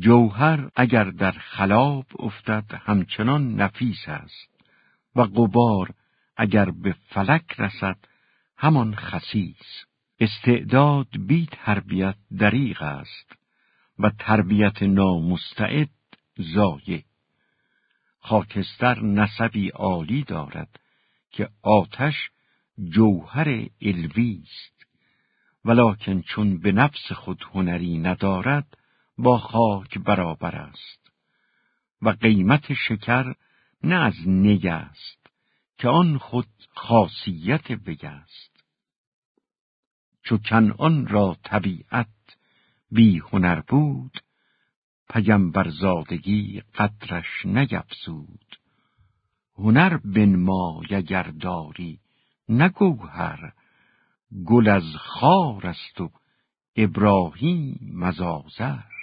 جوهر اگر در خلاب افتد همچنان نفیس است و غبار اگر به فلک رسد همان خسیس. استعداد بی تربیت دریغ است و تربیت نامستعد زایه خاکستر نسبی عالی دارد که آتش جوهر علوی است. ولکن چون به نفس خود هنری ندارد با خاک برابر است. و قیمت شکر نه از نگ است که آن خود خاصیت وی است. چو کنعان را طبیعت بی هنر بود پیمبر زادگی قدرش نیفزود هنر بنمای اگر داری نه گوهر گل از خار است و ابراهیم مزازر